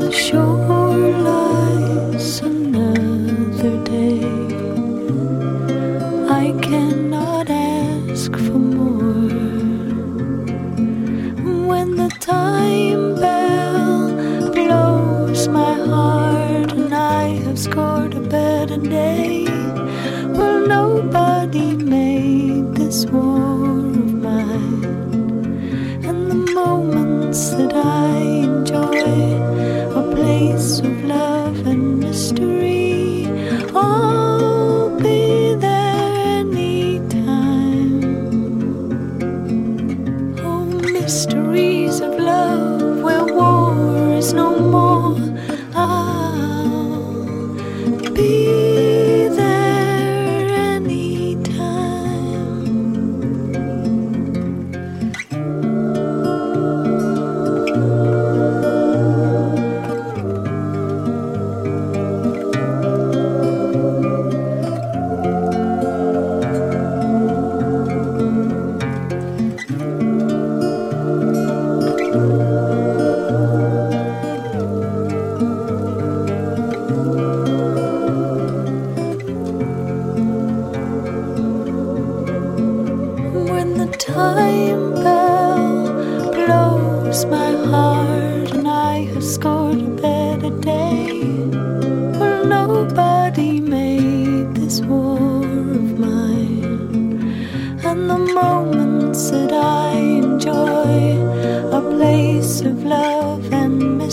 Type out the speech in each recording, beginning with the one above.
的守。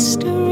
sister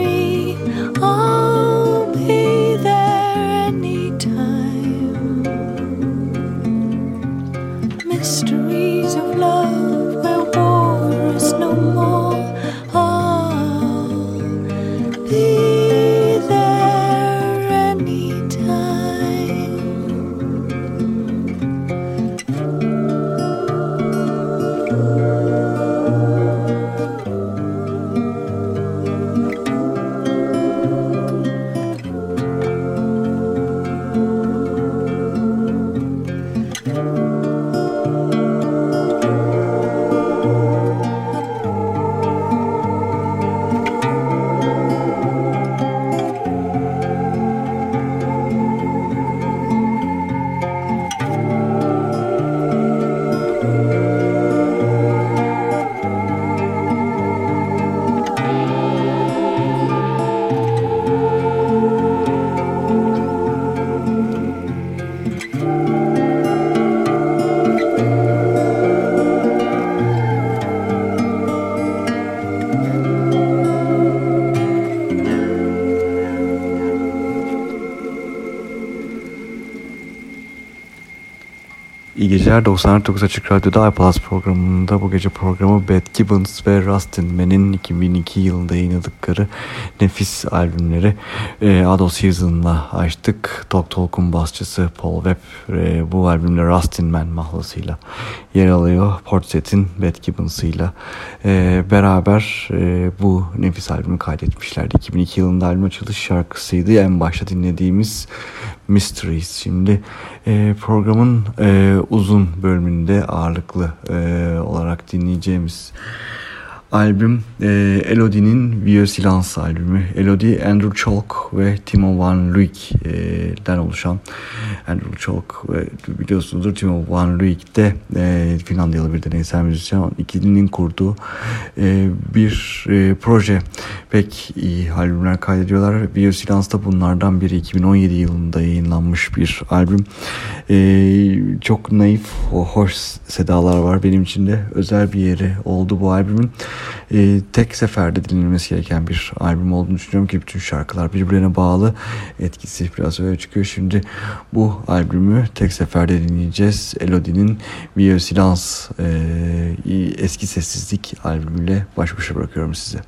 Geceler 94.9 Açık Radyo'da iPlus programında bu gece programı Beth Gibbons ve Rustin Man'in 2002 yılında yayınladıkları nefis albümleri e, Adol Season'la açtık. Dog Talk'un basçısı Paul Webb e, bu albümde Rustin Man mahlasıyla yer alıyor. Portset'in Beth Gibbons'ıyla e, beraber e, bu nefis albümü kaydetmişlerdi. 2002 yılında albüm açılış şarkısıydı. En başta dinlediğimiz Mysteries. Şimdi e, programın e, uzun bölümünde ağırlıklı e, olarak dinleyeceğimiz albüm e, Elodie'nin Vieux Silence albümü. Elodie, Andrew Chalk ve Timo Van Luyk'den oluşan Andrew Chalk ve biliyorsunuzdur Timo Van Luyk de e, Finlandiyalı bir deneysel müzisyen. İkilinin kurduğu e, bir e, proje. Pek iyi albümler kaydediyorlar. Vieux Silence da bunlardan biri. 2017 yılında yayınlanmış bir albüm. E, çok naif, hoş sedalar var. Benim için de özel bir yeri oldu bu albümün e, tek seferde dinlenmesi gereken bir albüm olduğunu düşünüyorum ki bütün şarkılar birbirine bağlı etkisi biraz öyle çıkıyor. Şimdi bu albümü tek seferde dinleyeceğiz. Elodie'nin Vieux Silence e, eski sessizlik albümüyle baş başa bırakıyorum size.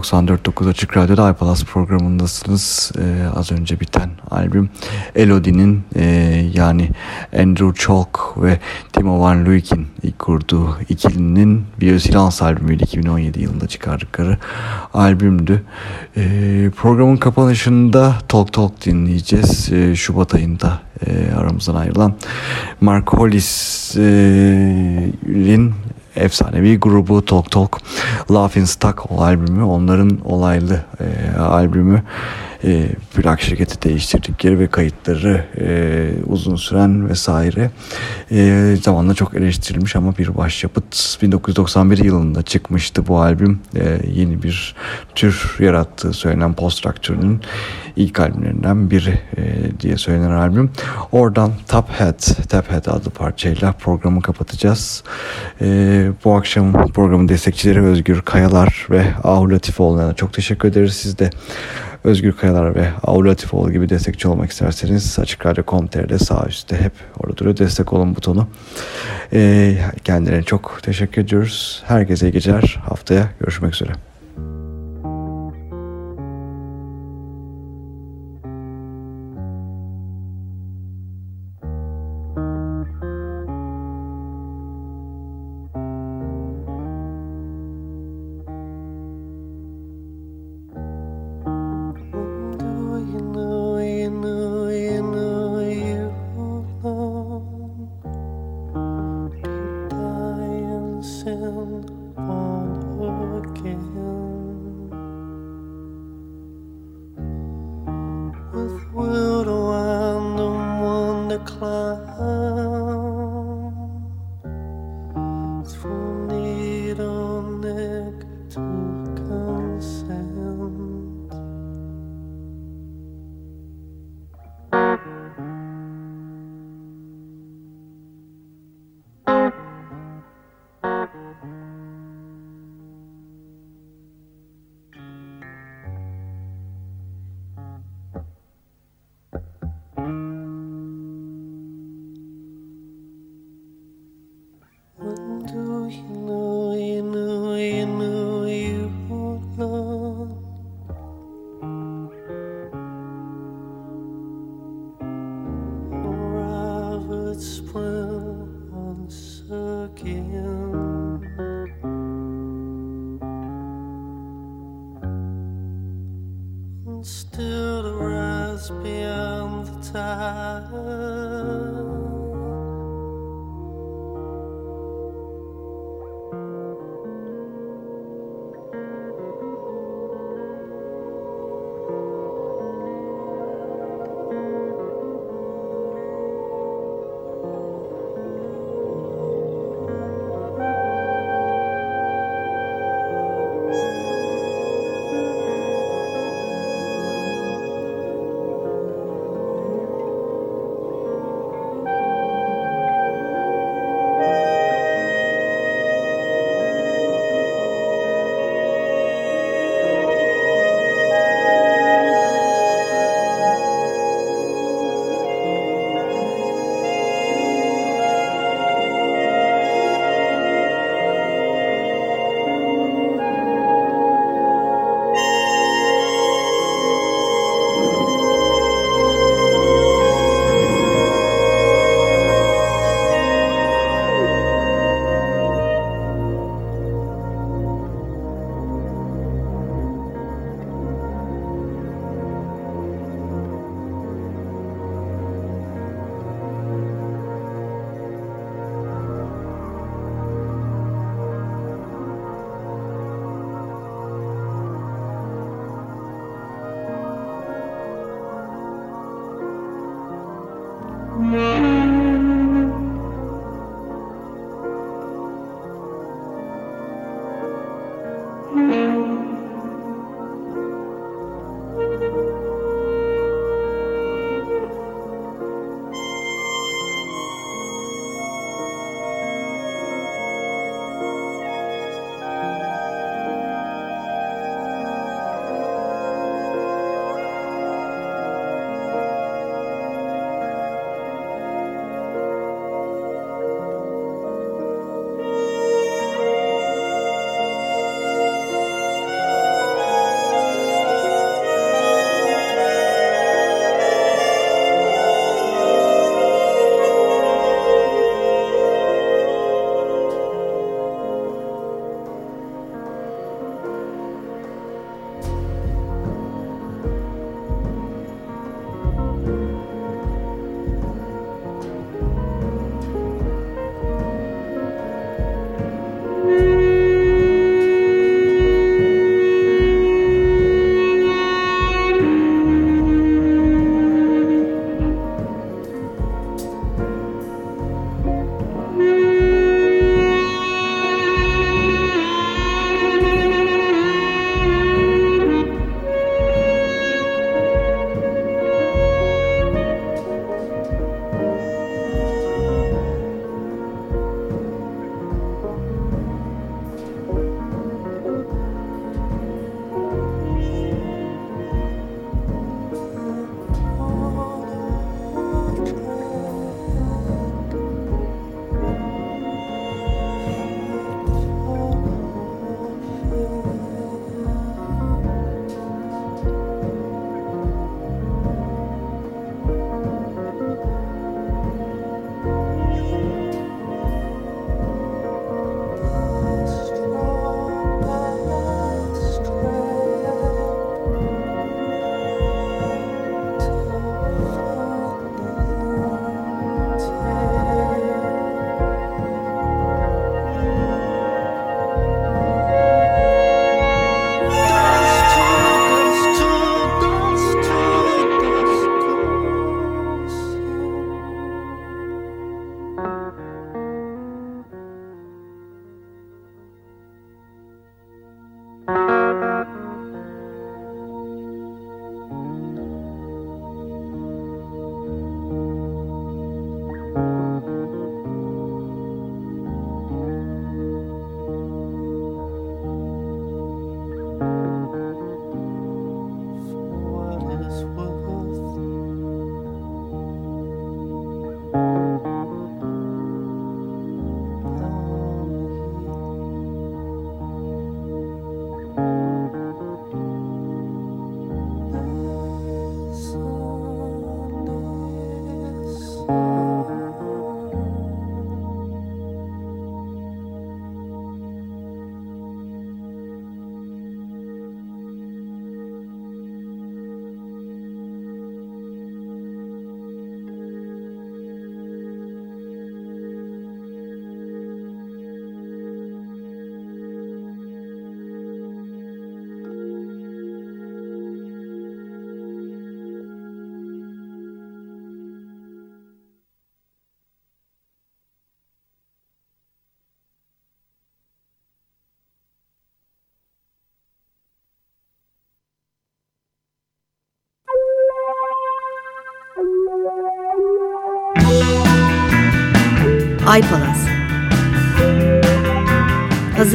94.9 Açık Radyo'da iPlus programındasınız. Ee, az önce biten albüm Elodie'nin e, yani Andrew Chalk ve Timo Van Luyk'in kurduğu ikilinin Biosilans albümüyle 2017 yılında çıkardıkları albümdü. Ee, programın kapanışında Talk Talk dinleyeceğiz. Ee, Şubat ayında e, aramızdan ayrılan Mark Hollis'in e, efsanevi grubu Talk Talk Laughing Stock albümü onların olaylı e, albümü e, plak şirketi değiştirdikleri ve kayıtları e, uzun süren vesaire. E, zamanla çok eleştirilmiş ama bir başyapıt. 1991 yılında çıkmıştı bu albüm. E, yeni bir tür yarattığı söylenen post rock türünün ilk albümlerinden biri e, diye söylenen albüm. Oradan Top Hat Top Hat adlı parçayla programı kapatacağız. E, bu akşam programın destekçileri Özgür Kayalar ve Ahu Latifoğlu'na çok teşekkür ederiz. Siz de Özgür Kayalar ve Avu Latifoğlu gibi destekçi olmak isterseniz Açık Radyo.com.tr'de sağ üstte hep orada duruyor destek olun butonu. Ee, kendilerine çok teşekkür ediyoruz. Herkese iyi geceler. Haftaya görüşmek üzere. climb